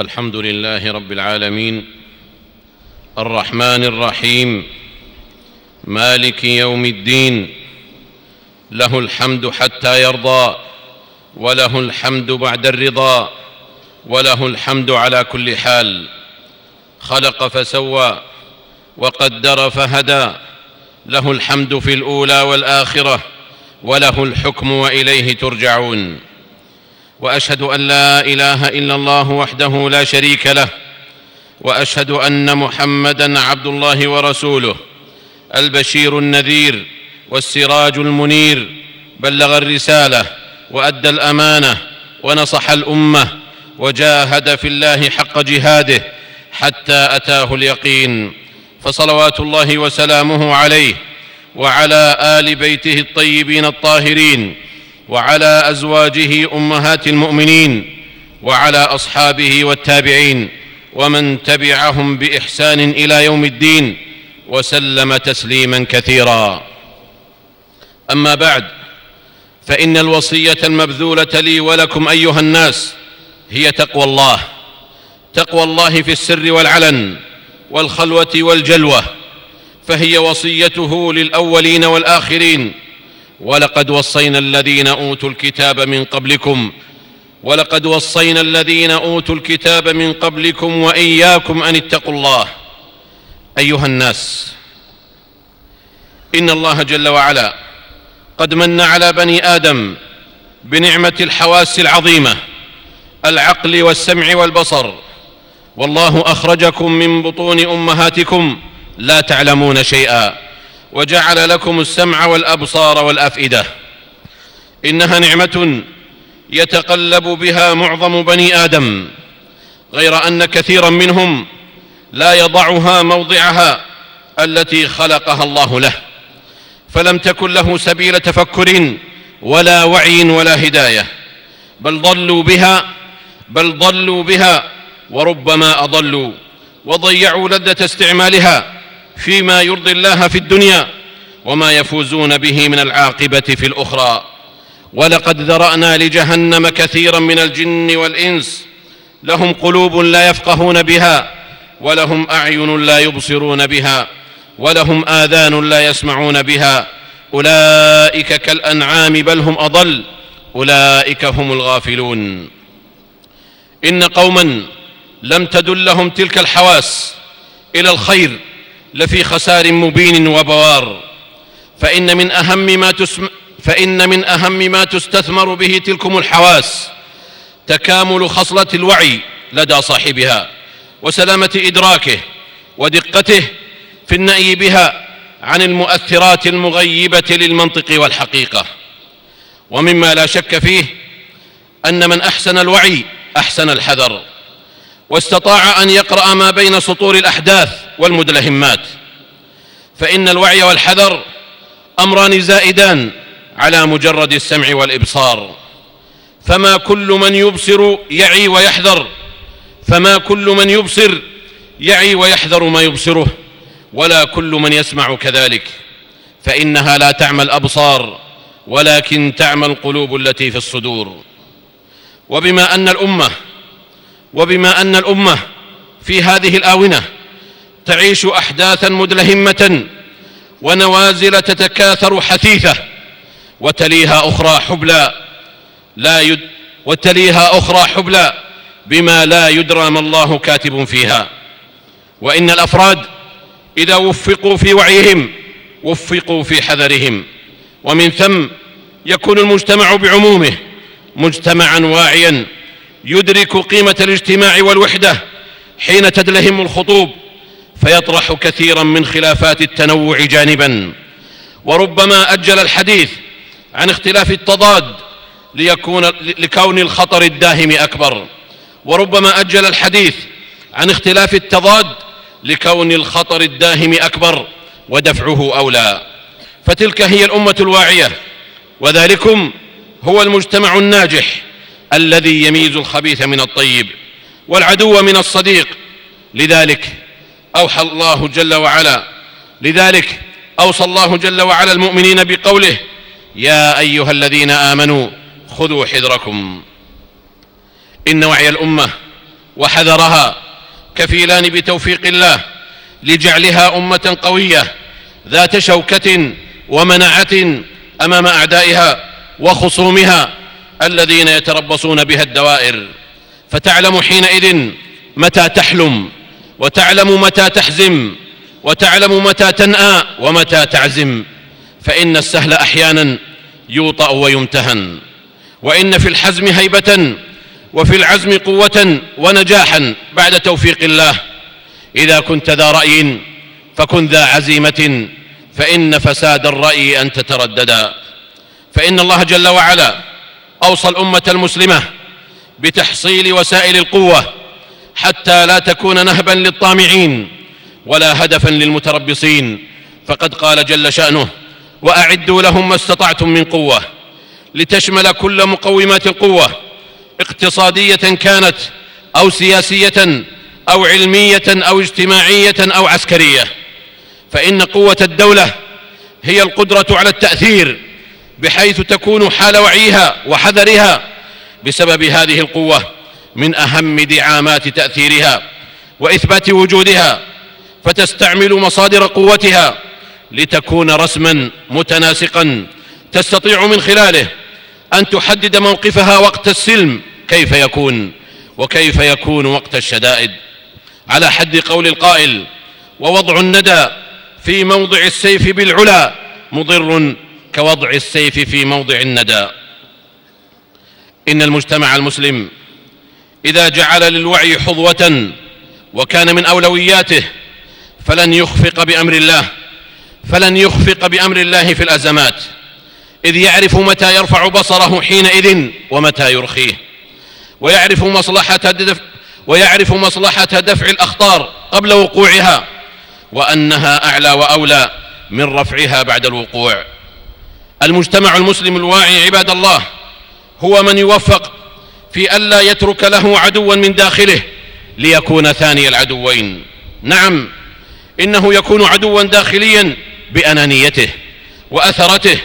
الحمد لله رب العالمين. الرحمن الرحيم. مالك يوم الدين. له الحمد حتى يرضى وله الحمد بعد الرضا وله الحمد على كل حال. خلق فسوى وقدر فهدى. له الحمد في الأولى والآخرة وله الحكم وإليه ترجعون. وأشهد أن لا إله إلا الله وحده لا شريك له وأشهد أن محمدا عبد الله ورسوله البشير النذير والسراج المنير بلغ الرسالة وأدى الأمانة ونصح الأمة وجاهد في الله حق جهاده حتى أتاه اليقين. فصلوات الله وسلامه عليه وعلى آل بيته الطيبين الطاهرين وعلى أزواجه أمهات المؤمنين وعلى أصحابه والتابعين ومن تبعهم بإحسان إلى يوم الدين وسلم تسليما كثيرا. أما بعد فإن الوصية المبذولة لي ولكم أيها الناس هي تقوى الله. تقوى الله في السر والعلن والخلوة والجلوة فهي وصيته للأولين والآخرين ولقد وصينا الذين أوتوا الكتاب من قبلكم ولقد وصينا الذين أوتوا الكتاب من قبلكم وإياكم أن اتقوا الله. أيها الناس إن الله جل وعلا قد من على بني آدم بنعمة الحواس العظيمة العقل والسمع والبصر. والله أخرجكم من بطون أمهاتكم لا تعلمون شيئا. وجعل لكم السمع والأبصار والأفئدة. إنها نعمة يتقلب بها معظم بني آدم غير أن كثيرا منهم لا يضعها موضعها التي خلقها الله له فلم تكن له سبيل تفكر ولا وعي ولا هداية. بل ضلوا بها بل ضلوا بها وربما أضلوا وضيعوا لذة استعمالها فيما يرضي الله في الدنيا وما يفوزون به من العاقبة في الأخرى. ولقد ذرأنا لجهنم كثيرا من الجن والإنس. لهم قلوب لا يفقهون بها ولهم أعين لا يبصرون بها ولهم آذان لا يسمعون بها. أولئك كالأنعام بل هم أضل أولئك هم الغافلون. إن قوما لم تدلهم تلك الحواس إلى الخير لفي خسار مبين وبوار. فإن من أهم ما تسم فإن من أهم ما تستثمر به تلكم الحواس. تكامل خصلة الوعي لدى صاحبها وسلامة إدراكه ودقته في النأي بها عن المؤثرات المغيبة للمنطق والحقيقة. ومما لا شك فيه أن من أحسن الوعي أحسن الحذر. واستطاع أن يقرأ ما بين سطور الأحداث والمدلهمات. فإن الوعي والحذر أمران زائدان على مجرد السمع والإبصار. فما كل من يبصر يعي ويحذر فما كل من يبصر يعي ويحذر ما يبصره ولا كل من يسمع كذلك. فإنها لا تعمى الأبصار ولكن تعمى القلوب التي في الصدور. وبما أن الأمة وبما أن الأمة في هذه الآونة تعيش أحداثا مدلهمة ونوازل تتكاثر حثيثة وتليها أخرى حبلى لا يد وتليها أخرى حبلى بما لا يدرى ما الله كاتب فيها. وإن الأفراد إذا وفقوا في وعيهم وفقوا في حذرهم. ومن ثم يكون المجتمع بعمومه مجتمعا واعيا يدرك قيمة الاجتماع والوحدة حين تدلهم الخطوب فيطرح كثيرا من خلافات التنوع جانبا. وربما أجل الحديث عن اختلاف التضاد ليكون لكون الخطر الداهم أكبر. وربما أجل الحديث عن اختلاف التضاد لكون الخطر الداهم أكبر ودفعه أولى. فتلك هي الأمة الواعية وذلكم هو المجتمع الناجح. الذي يميز الخبيث من الطيب والعدو من الصديق. لذلك أوحى الله جل وعلا لذلك أوصى الله جل وعلا المؤمنين بقوله يا أيها الذين آمنوا خذوا حذركم. إن وعي الأمة وحذرها كفيلان بتوفيق الله لجعلها أمة قوية ذات شوكة ومنعه أمام أعدائها وخصومها الذين يتربصون بها الدوائر فتعلم حينئذ متى تحلم وتعلم متى تحزم وتعلم متى تنأى ومتى تعزم. فإن السهل أحيانا يوطأ ويمتهن. وإن في الحزم هيبة وفي العزم قوة ونجاحا بعد توفيق الله. إذا كنت ذا رأي فكن ذا عزيمة فإن فساد الرأي أن تترددا فإن الله جل وعلا أوصى الأمة المسلمة بتحصيل وسائل القوة حتى لا تكون نهبا للطامعين ولا هدفا للمتربصين. فقد قال جل شأنه وأعدوا لهم ما استطعتم من قوة لتشمل كل مقومات القوة اقتصادية كانت أو سياسية أو علمية أو اجتماعية أو عسكرية. فإن قوة الدولة هي القدرة على التأثير بحيث تكون حال وعيها وحذرها بسبب هذه القوة من أهم دعامات تأثيرها وإثبات وجودها فتستعمل مصادر قوتها لتكون رسما متناسقا تستطيع من خلاله أن تحدد موقفها وقت السلم كيف يكون وكيف يكون وقت الشدائد. على حد قول القائل ووضع الندى في موضع السيف بالعلا مضر كوضع السيف في موضع الندى. إن المجتمع المسلم إذا جعل للوعي حظوة وكان من أولوياته فلن يخفق بأمر الله فلن يخفق بأمر الله في الأزمات إذ يعرف متى يرفع بصره حينئذ ومتى يرخيه ويعرف مصلحة دفع ويعرف مصلحة دفع الأخطار قبل وقوعها وأنها أعلى وأولى من رفعها بعد الوقوع. المجتمع المسلم الواعي عباد الله هو من يوفق في ألا يترك له عدوا من داخله ليكون ثاني العدوين. نعم إنه يكون عدوا داخليا بأنانيته وأثرته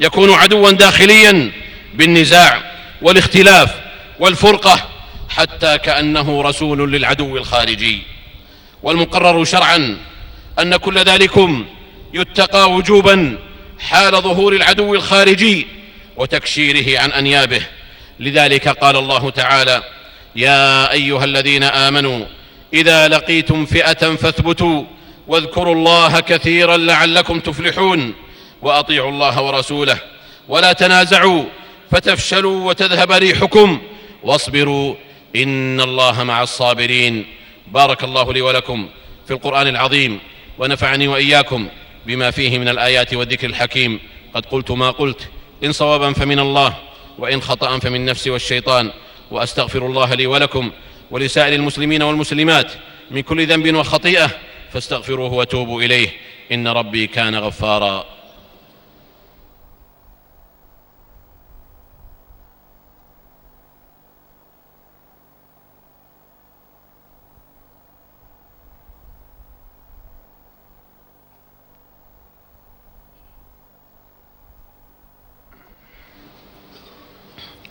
يكون عدوا داخليا بالنزاع والاختلاف والفرقة حتى كأنه رسول للعدو الخارجي. والمقرر شرعا أن كل ذلكم يتقى وجوبا حال ظهور العدو الخارجي وتكشيره عن أنيابه. لذلك قال الله تعالى يا أيها الذين آمنوا إذا لقيتم فئة فاثبتوا واذكروا الله كثيرا لعلكم تفلحون وأطيعوا الله ورسوله ولا تنازعوا فتفشلوا وتذهب ريحكم واصبروا إن الله مع الصابرين. بارك الله لي ولكم في القرآن العظيم ونفعني وإياكم بما فيه من الآيات والذكر الحكيم. قد قلت ما قلت. إن صوابا فمن الله وإن خطأ فمن نفسي والشيطان. وأستغفر الله لي ولكم ولسائر المسلمين والمسلمات من كل ذنب وخطيئة فاستغفروه وتوبوا إليه. إن ربي كان غفارا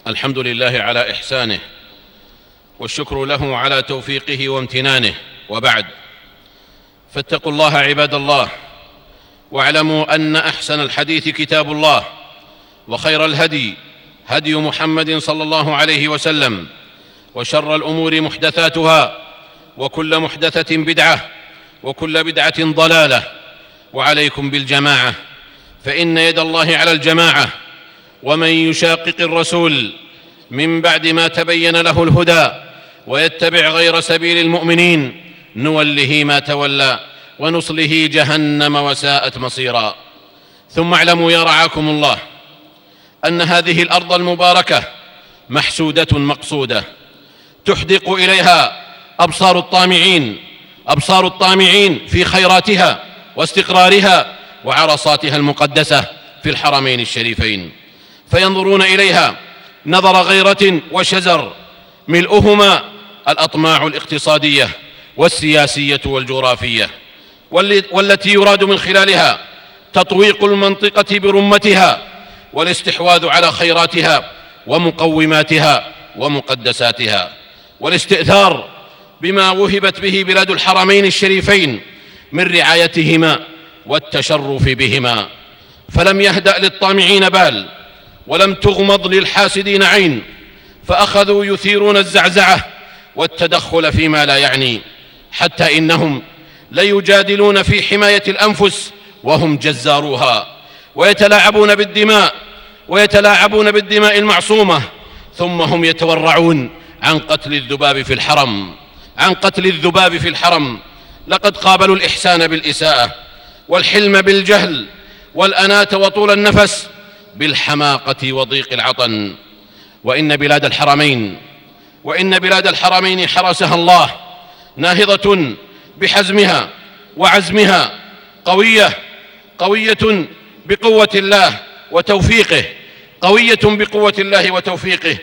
الحمد لله على إحسانه والشكر له على توفيقه وامتنانه. وبعد فاتقوا الله عباد الله واعلموا أن أحسن الحديث كتاب الله وخير الهدي هدي محمد صلى الله عليه وسلم وشر الأمور محدثاتها وكل محدثة بدعة وكل بدعة ضلالة وعليكم بالجماعة فإن يد الله على الجماعة ومن يشاقق الرسول من بعد ما تبين له الهدى ويتبع غير سبيل المؤمنين نوله ما تولى ونصله جهنم وساءت مصيرا. ثم اعلموا يا رعاكم الله أن هذه الأرض المباركة محسودة مقصودة. تحدق إليها أبصار الطامعين أبصار الطامعين في خيراتها واستقرارها وعرصاتها المقدسة في الحرمين الشريفين. فينظرون إليها. نظر غيرة وشزر ملؤهما الأطماع الاقتصادية والسياسية والجغرافية. والتي يراد من خلالها تطويق المنطقة برمتها والاستحواذ على خيراتها ومقوماتها ومقدساتها. والاستئثار بما وهبت به بلاد الحرمين الشريفين من رعايتهما والتشرف بهما. فلم يهدأ للطامعين بال. ولم تغمض للحاسدين عين فأخذوا يثيرون الزعزعة والتدخل فيما لا يعني حتى إنهم ليجادلون في حماية الأنفس وهم جزاروها ويتلاعبون بالدماء ويتلاعبون بالدماء المعصومة ثم هم يتورعون عن قتل الذباب في الحرم عن قتل الذباب في الحرم. لقد قابلوا الإحسان بالإساءة والحلم بالجهل والاناه وطول النفس بالحماقة وضيق العطن وإن بلاد الحرمين وإن بلاد الحرمين حرسها الله ناهضة بحزمها وعزمها قوية قوية بقوة الله وتوفيقه قوية بقوة الله وتوفيقه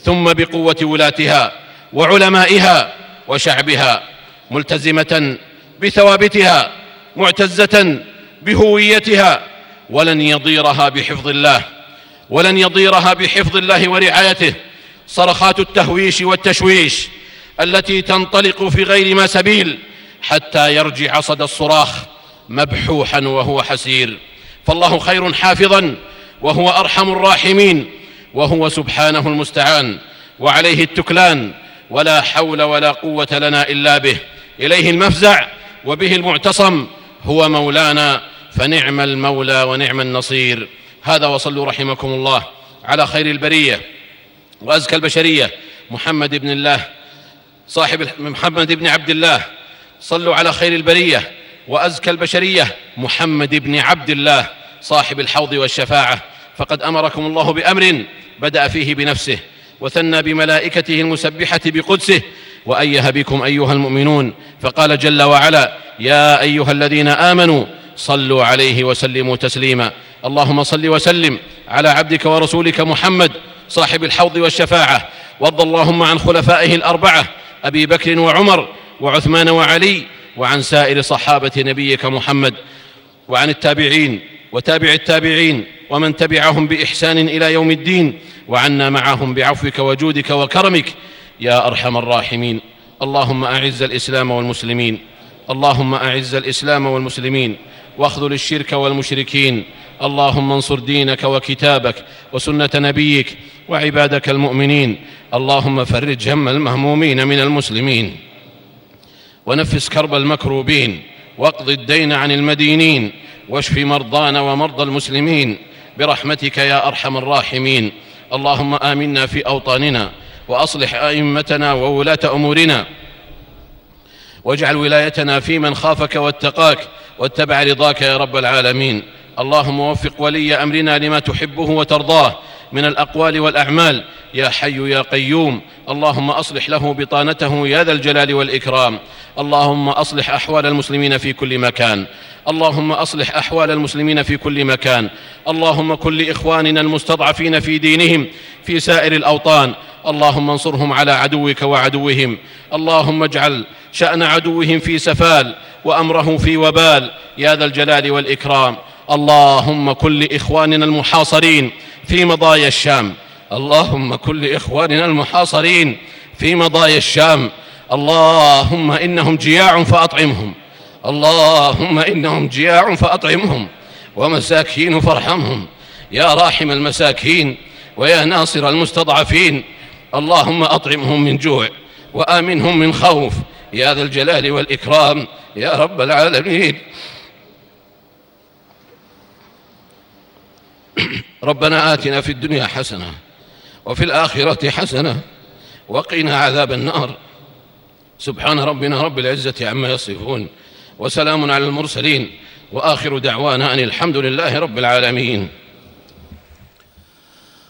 ثم بقوة ولاتها وعلمائها وشعبها ملتزمة بثوابتها معتزة بهويتها ولن يضيرها بحفظ الله ولن يضيرها بحفظ الله ورعايته. صرخات التهويش والتشويش التي تنطلق في غير ما سبيل حتى يرجع صدى الصراخ مبحوحا وهو حسير. فالله خير حافظا وهو أرحم الراحمين وهو سبحانه المستعان. وعليه التكلان ولا حول ولا قوة لنا إلا به. إليه المفزع وبه المعتصم هو مولانا فنعم المولى ونعم النصير. هذا وصلوا رحمكم الله على خير البرية وأزكى البشرية. محمد بن الله صاحب محمد بن عبد الله صلوا على خير البرية وأزكى البشرية. محمد بن عبد الله صاحب الحوض والشفاعة. فقد أمركم الله بأمر بدأ فيه بنفسه وثنى بملائكته المسبحة بقدسه وأيه بكم أيها المؤمنون. فقال جل وعلا يا أيها الذين آمنوا صلوا عليه وسلموا تسليما. اللهم صل وسلم على عبدك ورسولك محمد صاحب الحوض والشفاعة. وارض اللهم عن خلفائه الأربعة أبي بكر وعمر وعثمان وعلي وعن سائر صحابة نبيك محمد وعن التابعين وتابع التابعين ومن تبعهم بإحسان إلى يوم الدين وعنا معهم بعفوك وجودك وكرمك. يا أرحم الراحمين. اللهم أعز الإسلام والمسلمين. اللهم أعز الإسلام والمسلمين. واخذل الشرك والمشركين. اللهم انصر دينك وكتابك وسنة نبيك وعبادك المؤمنين. اللهم فرج هم المهمومين من المسلمين. ونفس كرب المكروبين. واقض الدين عن المدينين. واشف مرضانا ومرضى المسلمين. برحمتك يا أرحم الراحمين. اللهم آمنا في أوطاننا. وأصلح أئمتنا وولاة أمورنا. واجعل ولايتنا في من خافك واتقاك. واتبع رضاك يا رب العالمين. اللهم وفق ولي أمرنا لما تحبه وترضاه من الأقوال والأعمال. يا حي يا قيوم. اللهم أصلح له بطانته يا ذا الجلال والإكرام. اللهم أصلح أحوال المسلمين في كل مكان. اللهم أصلح أحوال المسلمين في كل مكان. اللهم كن لاخواننا المستضعفين في دينهم في سائر الأوطان. اللهم انصرهم على عدوك وعدوهم. اللهم اجعل شأن عدوهم في سفال وأمره في وبال. يا ذا الجلال والإكرام. اللهم كن لاخواننا المحاصرين في مضايا الشام. اللهم كن لاخواننا المحاصرين في مضايا الشام. اللهم إنهم جياع فأطعمهم. اللهم إنهم جياع فأطعمهم. ومساكين فارحمهم. يا راحم المساكين ويا ناصر المستضعفين. اللهم أطعمهم من جوع وآمنهم من خوف. يا ذا الجلال والإكرام. يا رب العالمين. ربنا آتنا في الدنيا حسنة وفي الآخرة حسنة وقنا عذاب النار. سبحان ربنا رب العزة عما يصفون وسلام على المرسلين وآخر دعوانا أن الحمد لله رب العالمين.